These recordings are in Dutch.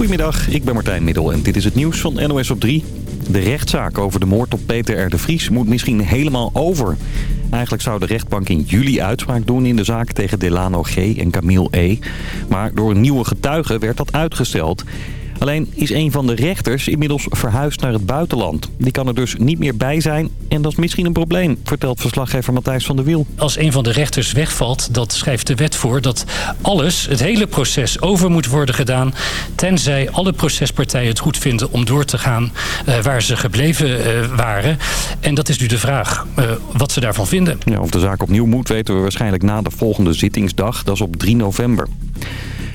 Goedemiddag, ik ben Martijn Middel en dit is het nieuws van NOS op 3. De rechtszaak over de moord op Peter R. de Vries moet misschien helemaal over. Eigenlijk zou de rechtbank in juli uitspraak doen in de zaak tegen Delano G. en Camille E. Maar door een nieuwe getuige werd dat uitgesteld. Alleen is een van de rechters inmiddels verhuisd naar het buitenland. Die kan er dus niet meer bij zijn en dat is misschien een probleem, vertelt verslaggever Matthijs van der Wiel. Als een van de rechters wegvalt, dat schrijft de wet voor dat alles, het hele proces, over moet worden gedaan. Tenzij alle procespartijen het goed vinden om door te gaan uh, waar ze gebleven uh, waren. En dat is nu de vraag uh, wat ze daarvan vinden. Ja, of de zaak opnieuw moet weten we waarschijnlijk na de volgende zittingsdag. Dat is op 3 november.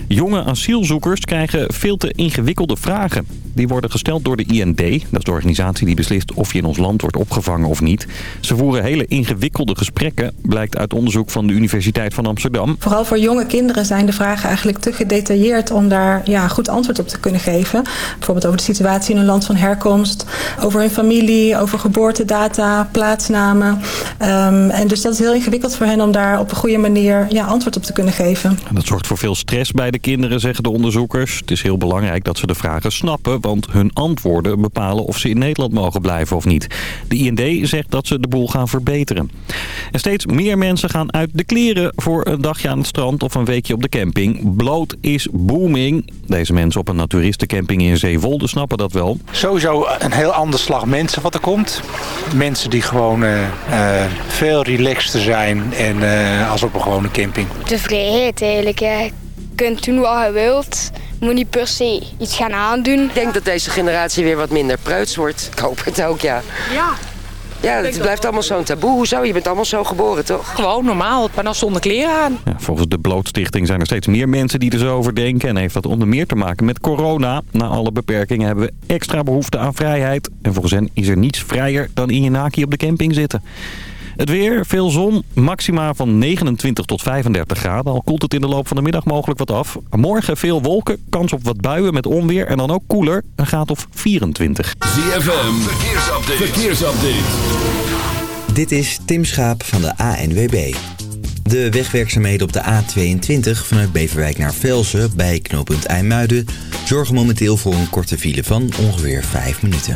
Jonge asielzoekers krijgen veel te ingewikkelde vragen. Die worden gesteld door de IND. Dat is de organisatie die beslist of je in ons land wordt opgevangen of niet. Ze voeren hele ingewikkelde gesprekken, blijkt uit onderzoek van de Universiteit van Amsterdam. Vooral voor jonge kinderen zijn de vragen eigenlijk te gedetailleerd om daar ja, goed antwoord op te kunnen geven. Bijvoorbeeld over de situatie in hun land van herkomst, over hun familie, over geboortedata, plaatsnamen. Um, en dus dat is heel ingewikkeld voor hen om daar op een goede manier ja, antwoord op te kunnen geven. Dat zorgt voor veel stress bij de kinderen, zeggen de onderzoekers. Het is heel belangrijk dat ze de vragen snappen want hun antwoorden bepalen of ze in Nederland mogen blijven of niet. De IND zegt dat ze de boel gaan verbeteren. En steeds meer mensen gaan uit de kleren voor een dagje aan het strand of een weekje op de camping. Bloot is booming. Deze mensen op een naturistencamping in Zeewolde snappen dat wel. Sowieso een heel ander slag mensen wat er komt. Mensen die gewoon uh, uh, veel relaxter zijn en, uh, als op een gewone camping. De vrijheid eigenlijk. Je kunt doen wat je wilt moet niet per se iets gaan aandoen. Ik denk dat deze generatie weer wat minder preuts wordt. Ik hoop het ook, ja. Ja. Ja, het blijft allemaal zo'n taboe. Hoezo? Je bent allemaal zo geboren, toch? Gewoon normaal, maar dan zonder kleren aan. Ja, volgens de Blootstichting zijn er steeds meer mensen die er zo over denken. En heeft dat onder meer te maken met corona. Na alle beperkingen hebben we extra behoefte aan vrijheid. En volgens hen is er niets vrijer dan in je naki op de camping zitten. Het weer, veel zon, maxima van 29 tot 35 graden. Al koelt het in de loop van de middag mogelijk wat af. Morgen veel wolken, kans op wat buien met onweer en dan ook koeler. Een graad of 24. ZFM, verkeersupdate. verkeersupdate. Dit is Tim Schaap van de ANWB. De wegwerkzaamheden op de A22 vanuit Beverwijk naar Velsen bij knooppunt IJmuiden... zorgen momenteel voor een korte file van ongeveer 5 minuten.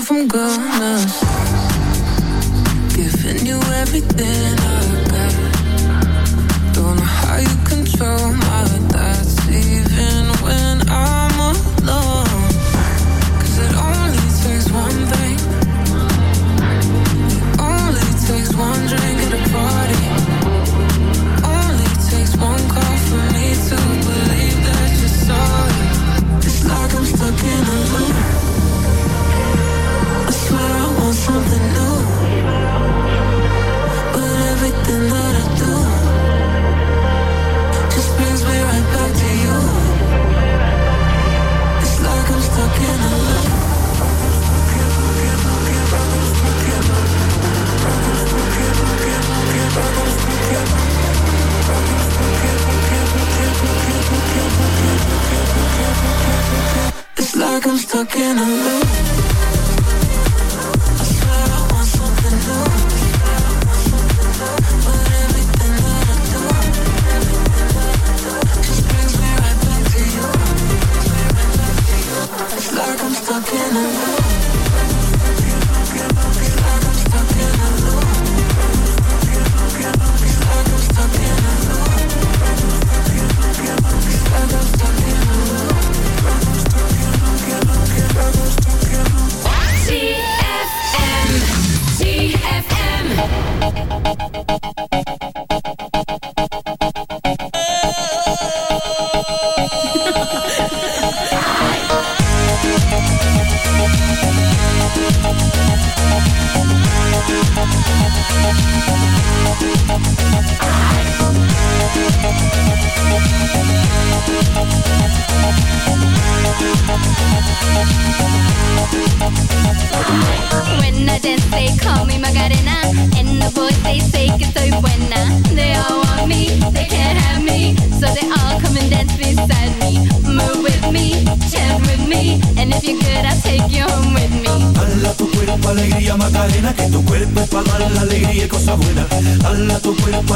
myself, I'm gonna. Giving you everything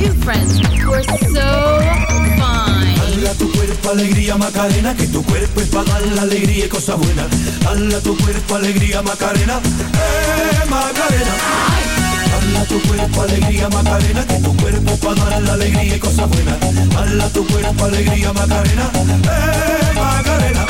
two friends who are so fine. Hala tu cuerpo alegría Macarena, que tu cuerpo es para dar la alegría y cosa buena. Hala tu cuerpo alegría Macarena, eh Macarena. Hala tu cuerpo alegría Macarena, que tu cuerpo para dar la alegría y cosa buena. Hala tu cuerpo alegría Macarena, eh Macarena.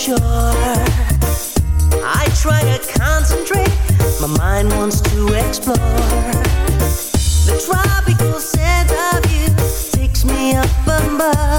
sure. I try to concentrate. My mind wants to explore. The tropical scent of you Takes me up above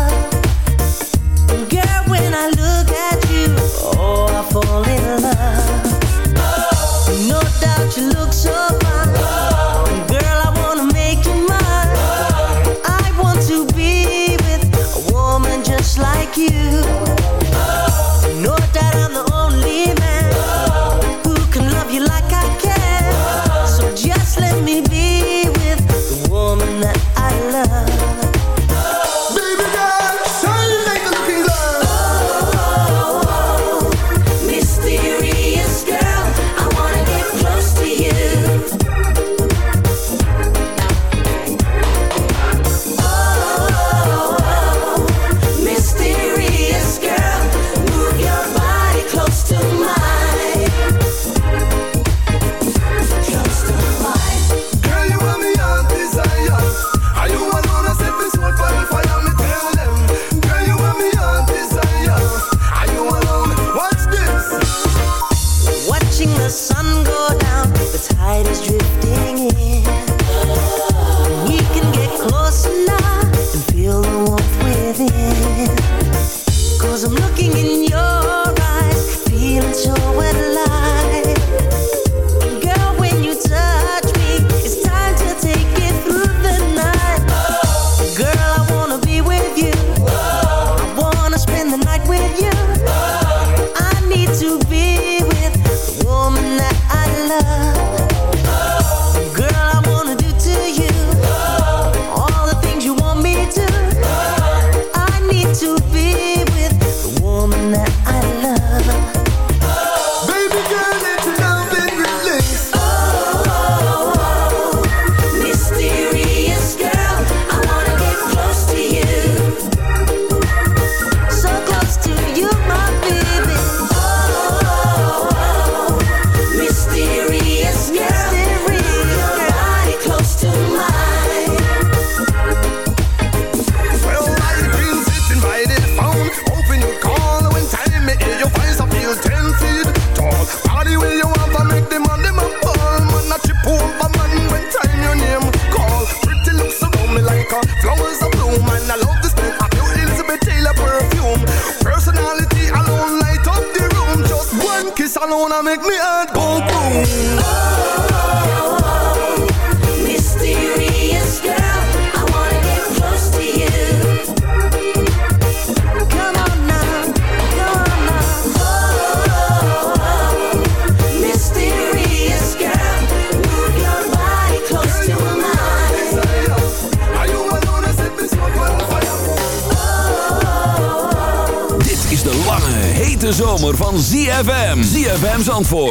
ZFM's antwoord,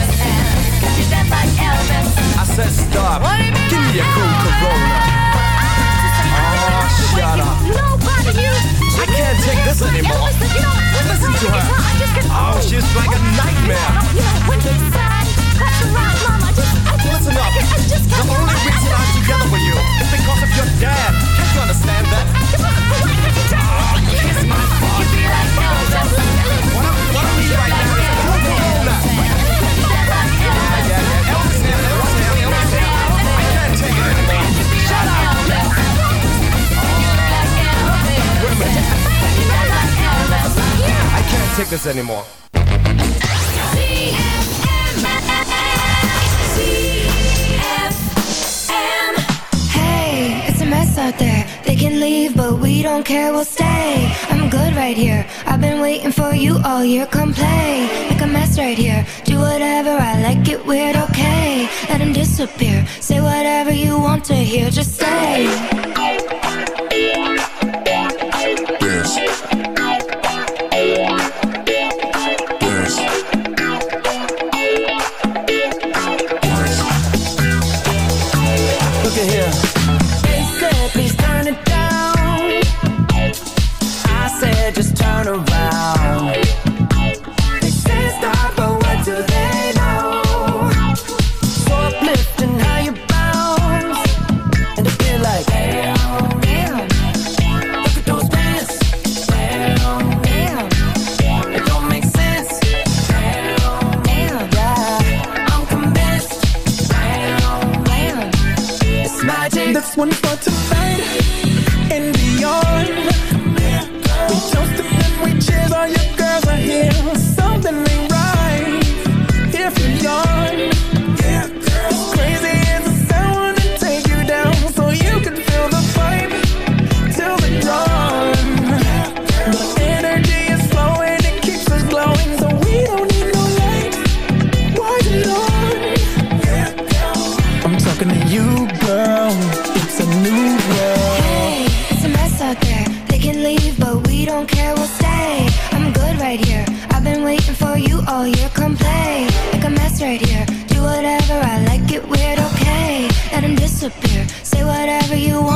Like Elvis? I said stop. What do you mean Give me a cool Corona. Oh, shut up. Nobody you. I can't take this anymore. You know, Listen to her. I Oh, she's like a nightmare. You know, when he's sad, that's right, Mom. I just, I just, Listen up. I, I just The only reason I'm together with you is because of your dad. Can't you understand that? Oh, kiss my butt. Like Elvis. What I, what I need right now is a cool Corona. This anymore. Hey, it's a mess out there. They can leave, but we don't care, we'll stay. I'm good right here. I've been waiting for you all year. Come play, make a mess right here. Do whatever, I like it weird, okay. Let him disappear. Say whatever you want to hear, just stay.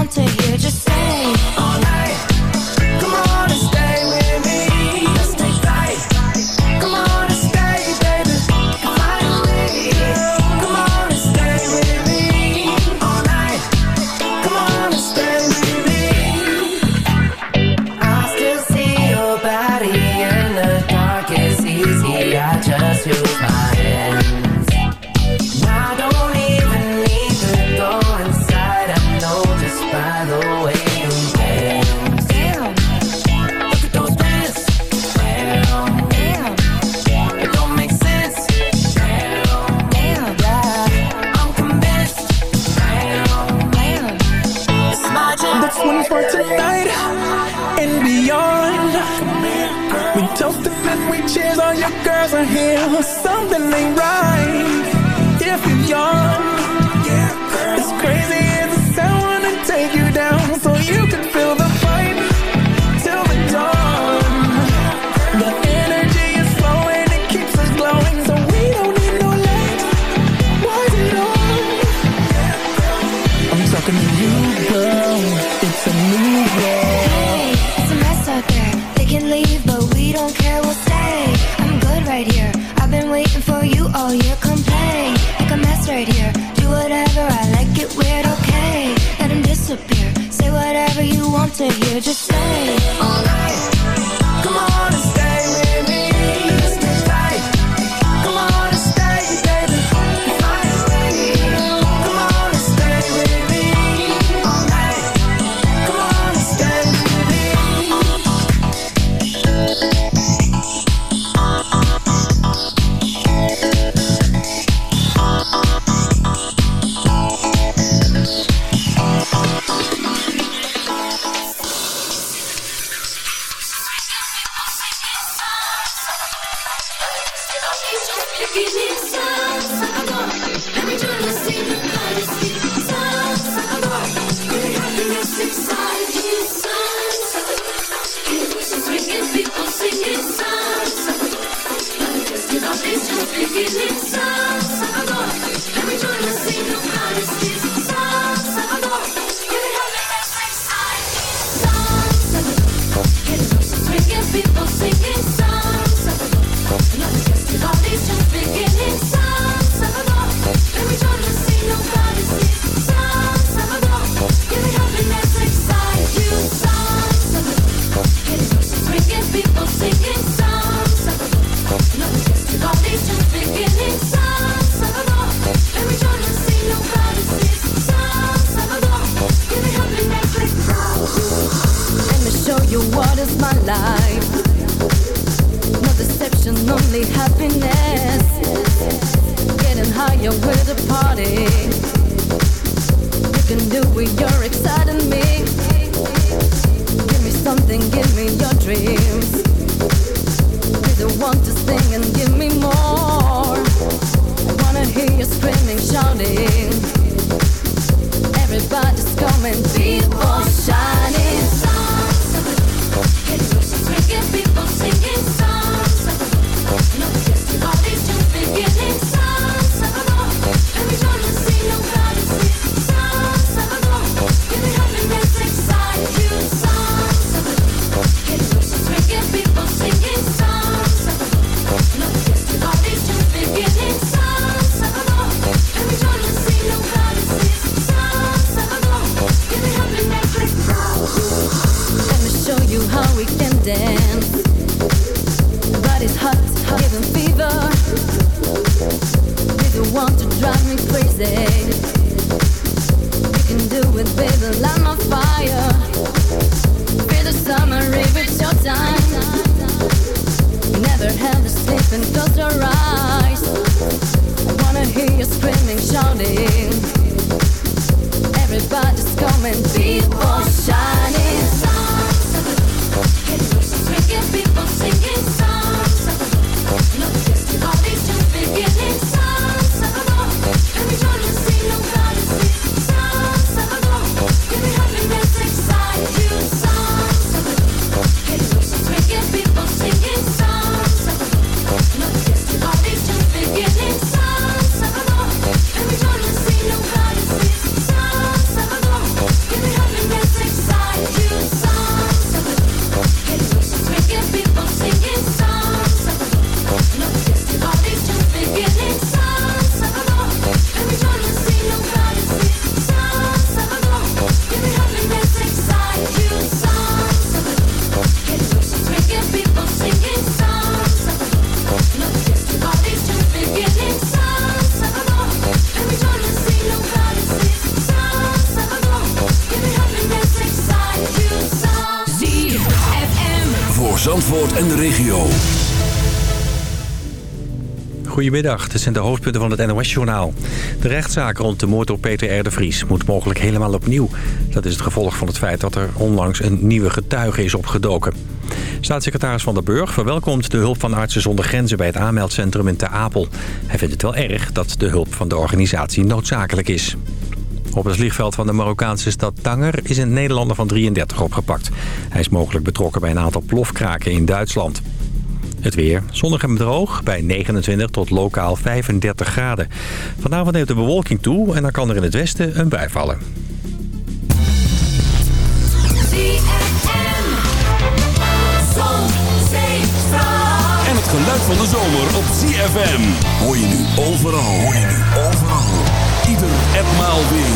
Want to hear, Zandvoort en de regio. Goedemiddag, dit zijn de hoofdpunten van het NOS-journaal. De rechtszaak rond de moord op Peter R. de Vries moet mogelijk helemaal opnieuw. Dat is het gevolg van het feit dat er onlangs een nieuwe getuige is opgedoken. Staatssecretaris Van der Burg verwelkomt de hulp van Artsen zonder Grenzen... bij het aanmeldcentrum in Ter Apel. Hij vindt het wel erg dat de hulp van de organisatie noodzakelijk is. Op het vliegveld van de Marokkaanse stad Tanger is een Nederlander van 33 opgepakt. Hij is mogelijk betrokken bij een aantal plofkraken in Duitsland. Het weer. Zonnig en droog bij 29 tot lokaal 35 graden. Vanavond neemt de bewolking toe en dan kan er in het westen een bui vallen. En het geluid van de zomer op ZFM. Hoor je nu overal. Hoor je nu overal en maal weer.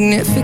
significant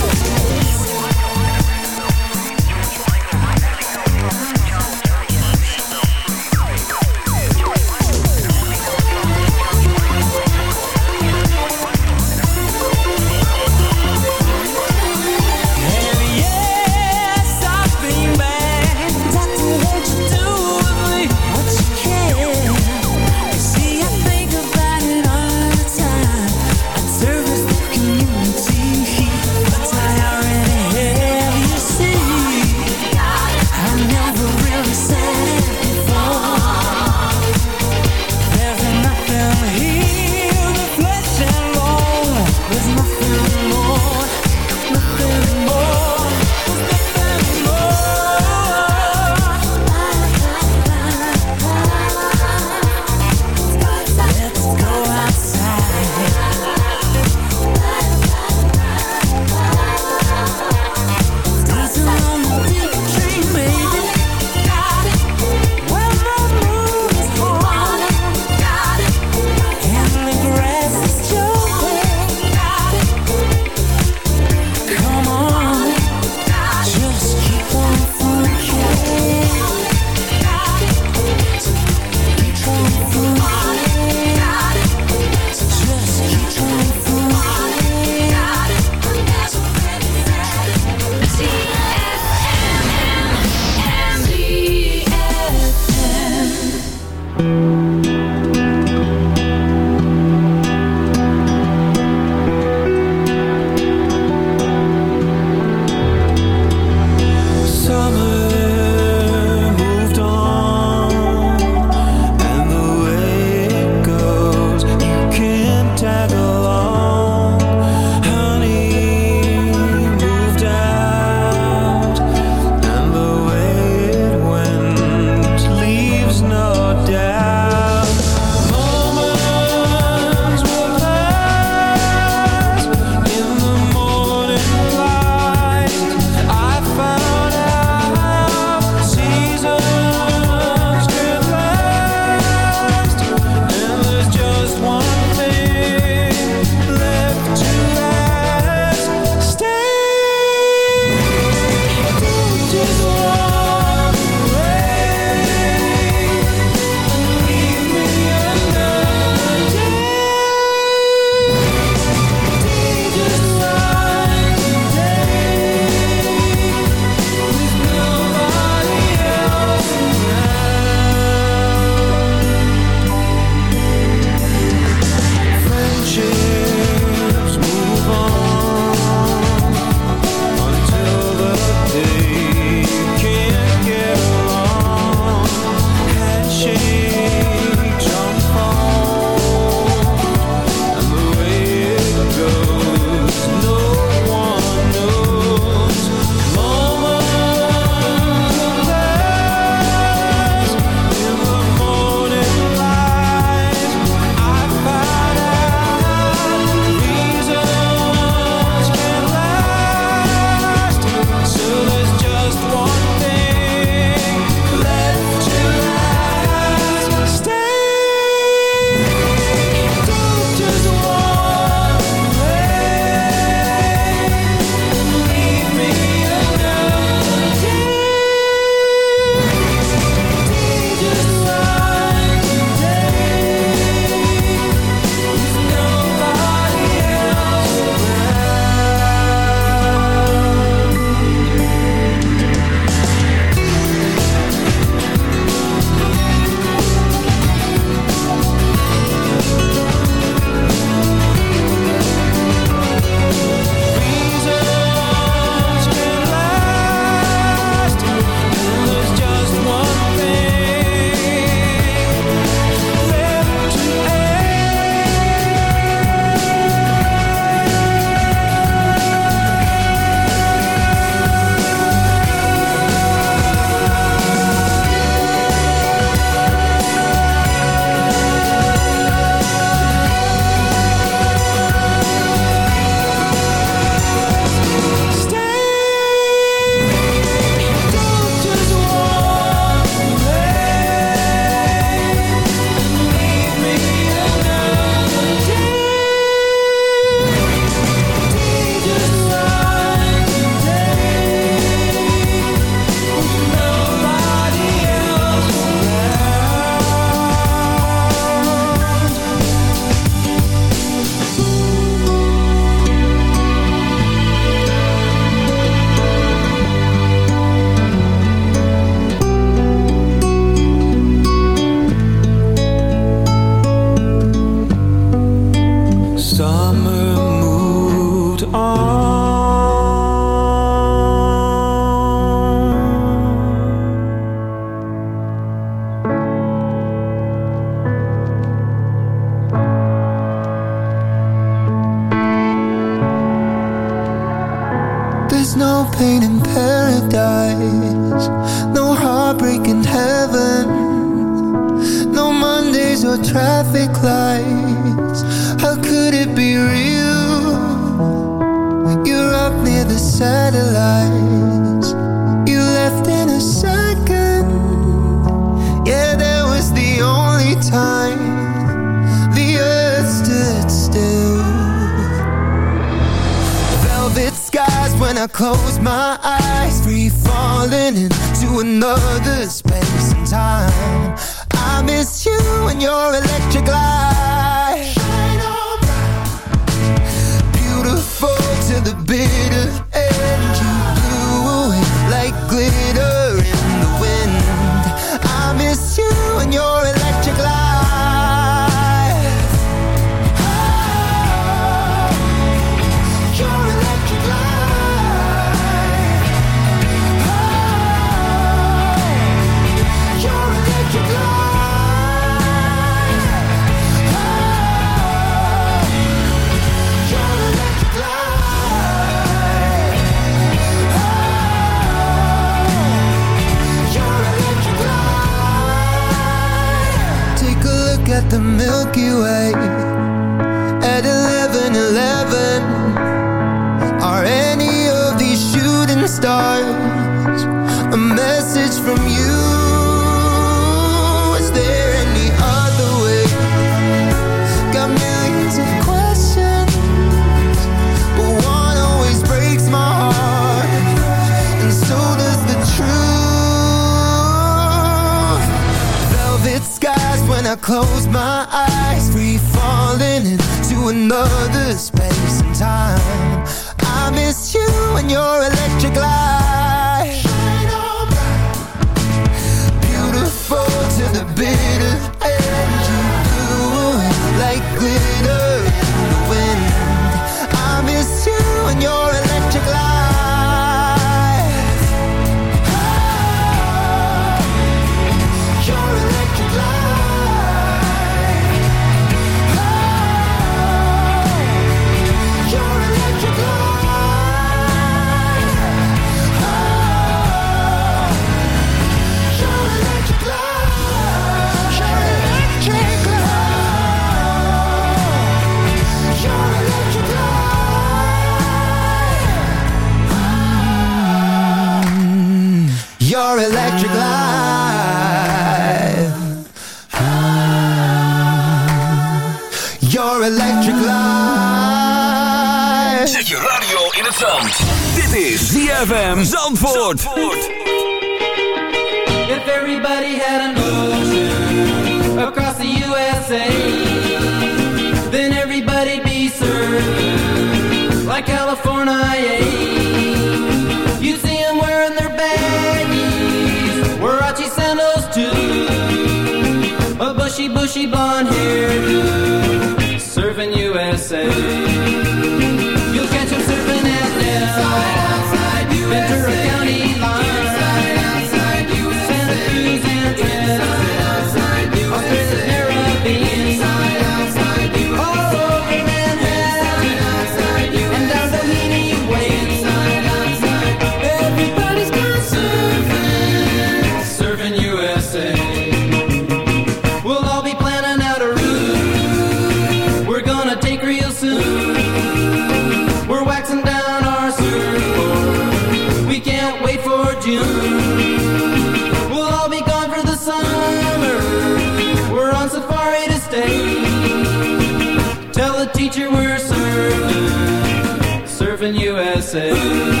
say